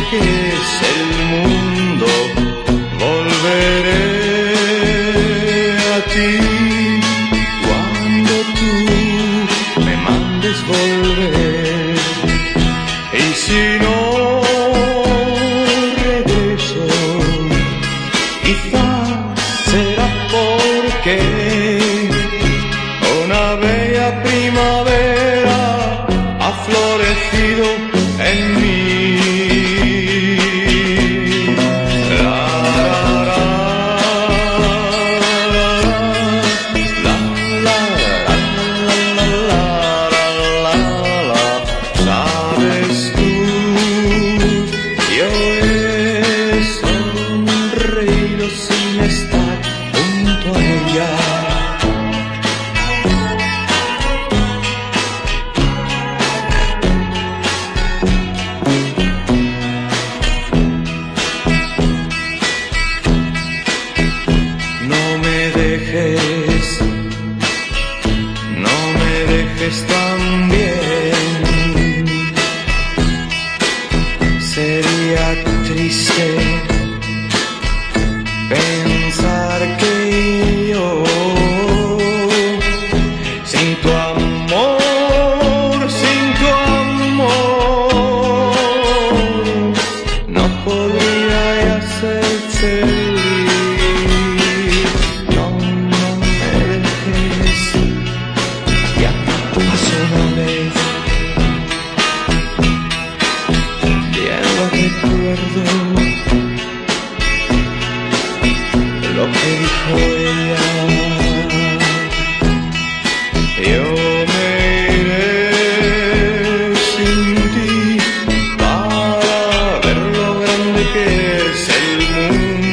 dejes el mundo, volveré a ti. Cuando tú me mandes volver, y si no regreso, quizás será porque. recuerdo lo que dijo ella. Yo me iré sin ti para ver lo grande que es el mundo.